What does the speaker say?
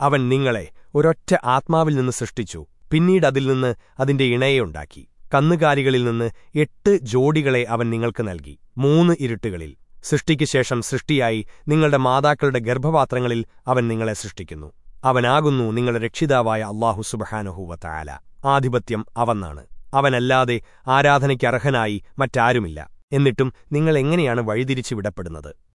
അവൻ നിങ്ങളെ ഒരൊറ്റ ആത്മാവിൽ നിന്ന് സൃഷ്ടിച്ചു. പിന്നീട് അതിൽ നിന്ന് അതിന്റെ ഇണയെ കന്നുകാലികളിൽ നിന്ന് എട്ട് ജോഡികളെ അവൻ നിങ്ങൾക്ക് നൽകി. മൂന്ന് ഇരുട്ടുകളിൽ. സൃഷ്ടിക്ക് ശേഷം സൃഷ്ടിയായി നിങ്ങളുടെ മാതാക്കളുടെ ഗർഭപാത്രങ്ങളിൽ അവൻ നിങ്ങളെ സൃഷ്ടിക്കുന്നു. അവനാകുന്നു നിങ്ങളുടെ രക്ഷിതാവായ അള്ളാഹു സുബഹാനുഹൂവത്തായാല ആധിപത്യം അവന്നാണ് അവനല്ലാതെ ആരാധനയ്ക്കർഹനായി മറ്റാരുമില്ല. എന്നിട്ടും നിങ്ങൾ എങ്ങനെയാണ് വഴിതിരിച്ചു വിടപ്പെടുന്നത്?